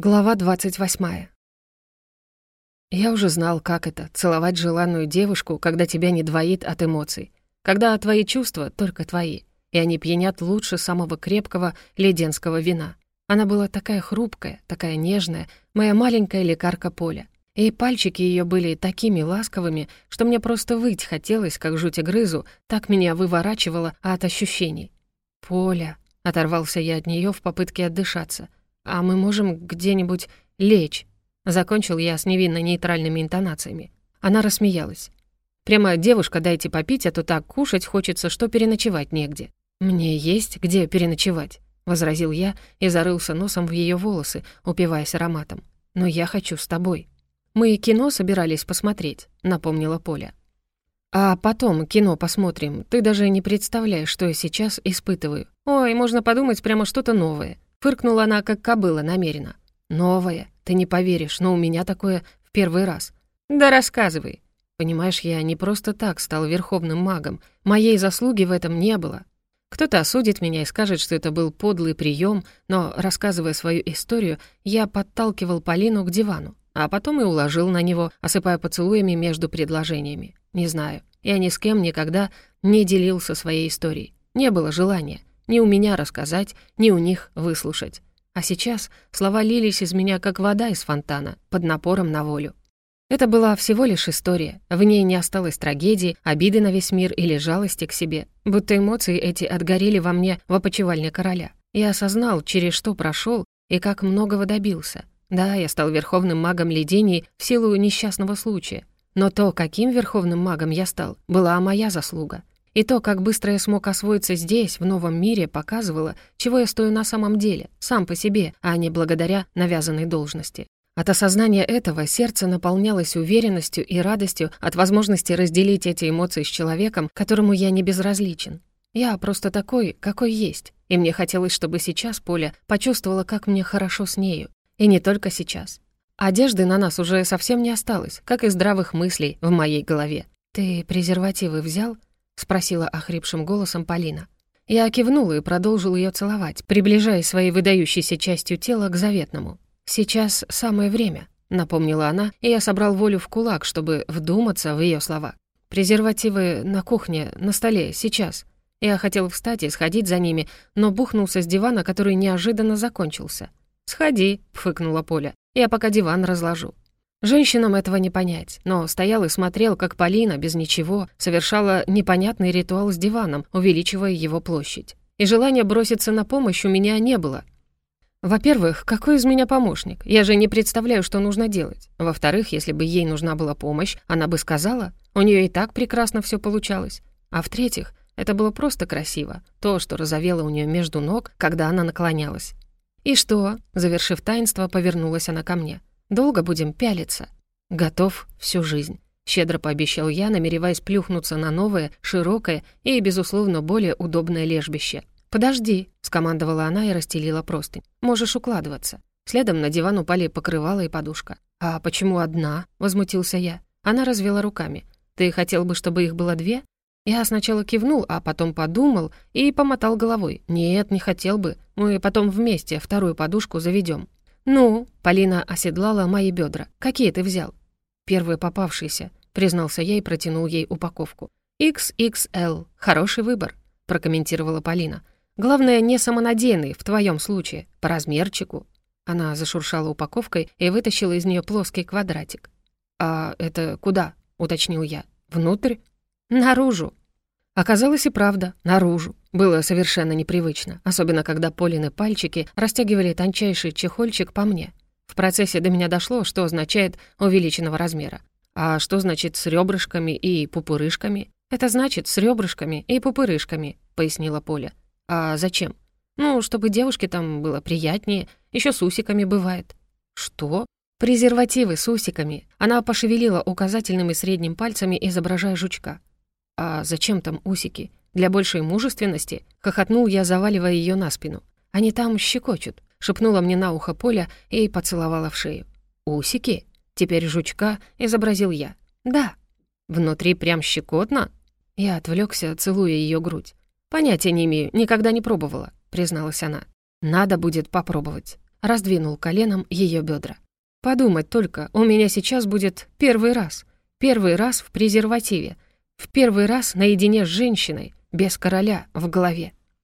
Глава 28. Я уже знал, как это — целовать желанную девушку, когда тебя не двоит от эмоций, когда твои чувства только твои, и они пьянят лучше самого крепкого леденского вина. Она была такая хрупкая, такая нежная, моя маленькая лекарка Поля. И пальчики ее были такими ласковыми, что мне просто выть хотелось, как жуть грызу, так меня выворачивало от ощущений. «Поля», — оторвался я от нее в попытке отдышаться — «А мы можем где-нибудь лечь?» Закончил я с невинно нейтральными интонациями. Она рассмеялась. «Прямо девушка, дайте попить, а то так кушать хочется, что переночевать негде». «Мне есть где переночевать», — возразил я и зарылся носом в ее волосы, упиваясь ароматом. «Но я хочу с тобой». «Мы кино собирались посмотреть», — напомнила Поля. «А потом кино посмотрим. Ты даже не представляешь, что я сейчас испытываю. Ой, можно подумать, прямо что-то новое. Фыркнула она, как кобыла, намеренно. «Новое. Ты не поверишь, но у меня такое в первый раз». «Да рассказывай». Понимаешь, я не просто так стал верховным магом. Моей заслуги в этом не было. Кто-то осудит меня и скажет, что это был подлый прием, но, рассказывая свою историю, я подталкивал Полину к дивану, а потом и уложил на него, осыпая поцелуями между предложениями. Не знаю, я ни с кем никогда не делился своей историей. Не было желания. Ни у меня рассказать, ни у них выслушать. А сейчас слова лились из меня, как вода из фонтана, под напором на волю. Это была всего лишь история. В ней не осталось трагедии, обиды на весь мир или жалости к себе. Будто эмоции эти отгорели во мне в опочивальне короля. Я осознал, через что прошел и как многого добился. Да, я стал верховным магом ледений в силу несчастного случая. Но то, каким верховным магом я стал, была моя заслуга. И то, как быстро я смог освоиться здесь, в новом мире, показывало, чего я стою на самом деле, сам по себе, а не благодаря навязанной должности. От осознания этого сердце наполнялось уверенностью и радостью от возможности разделить эти эмоции с человеком, которому я не безразличен. Я просто такой, какой есть, и мне хотелось, чтобы сейчас Поля почувствовала, как мне хорошо с нею. И не только сейчас. Одежды на нас уже совсем не осталось, как и здравых мыслей в моей голове. «Ты презервативы взял?» — спросила охрипшим голосом Полина. Я кивнула и продолжил ее целовать, приближая своей выдающейся частью тела к заветному. «Сейчас самое время», — напомнила она, и я собрал волю в кулак, чтобы вдуматься в ее слова. «Презервативы на кухне, на столе, сейчас». Я хотел встать и сходить за ними, но бухнулся с дивана, который неожиданно закончился. «Сходи», — пфыкнула Поля, — «я пока диван разложу». Женщинам этого не понять, но стоял и смотрел, как Полина без ничего совершала непонятный ритуал с диваном, увеличивая его площадь. И желания броситься на помощь у меня не было. Во-первых, какой из меня помощник? Я же не представляю, что нужно делать. Во-вторых, если бы ей нужна была помощь, она бы сказала. У нее и так прекрасно все получалось. А в-третьих, это было просто красиво. То, что разовело у нее между ног, когда она наклонялась. «И что?» Завершив таинство, повернулась она ко мне. Долго будем пялиться?» «Готов всю жизнь», — щедро пообещал я, намереваясь плюхнуться на новое, широкое и, безусловно, более удобное лежбище. «Подожди», — скомандовала она и расстелила простынь. «Можешь укладываться». Следом на диван упали покрывало и подушка. «А почему одна?» — возмутился я. Она развела руками. «Ты хотел бы, чтобы их было две?» Я сначала кивнул, а потом подумал и помотал головой. «Нет, не хотел бы. Мы потом вместе вторую подушку заведем. «Ну?» — Полина оседлала мои бедра. «Какие ты взял?» «Первые попавшиеся», — признался я и протянул ей упаковку. «XXL. Хороший выбор», — прокомментировала Полина. «Главное, не самонадеянный в твоем случае, по размерчику». Она зашуршала упаковкой и вытащила из нее плоский квадратик. «А это куда?» — уточнил я. «Внутрь?» «Наружу», Оказалось и правда, наружу. Было совершенно непривычно, особенно когда Полины пальчики растягивали тончайший чехольчик по мне. В процессе до меня дошло, что означает увеличенного размера. А что значит с ребрышками и пупырышками? Это значит с ребрышками и пупырышками, пояснила Поля. А зачем? Ну, чтобы девушке там было приятнее, еще с усиками бывает. Что? Презервативы с усиками. Она пошевелила указательным и средним пальцами, изображая жучка. «А зачем там усики? Для большей мужественности?» — хохотнул я, заваливая ее на спину. «Они там щекочут», — шепнула мне на ухо Поля и поцеловала в шею. «Усики?» — теперь жучка изобразил я. «Да». «Внутри прям щекотно?» Я отвлекся, целуя ее грудь. «Понятия не имею, никогда не пробовала», — призналась она. «Надо будет попробовать». раздвинул коленом ее бедра. «Подумать только, у меня сейчас будет первый раз. Первый раз в презервативе. В первый раз наедине с женщиной, без короля в голове.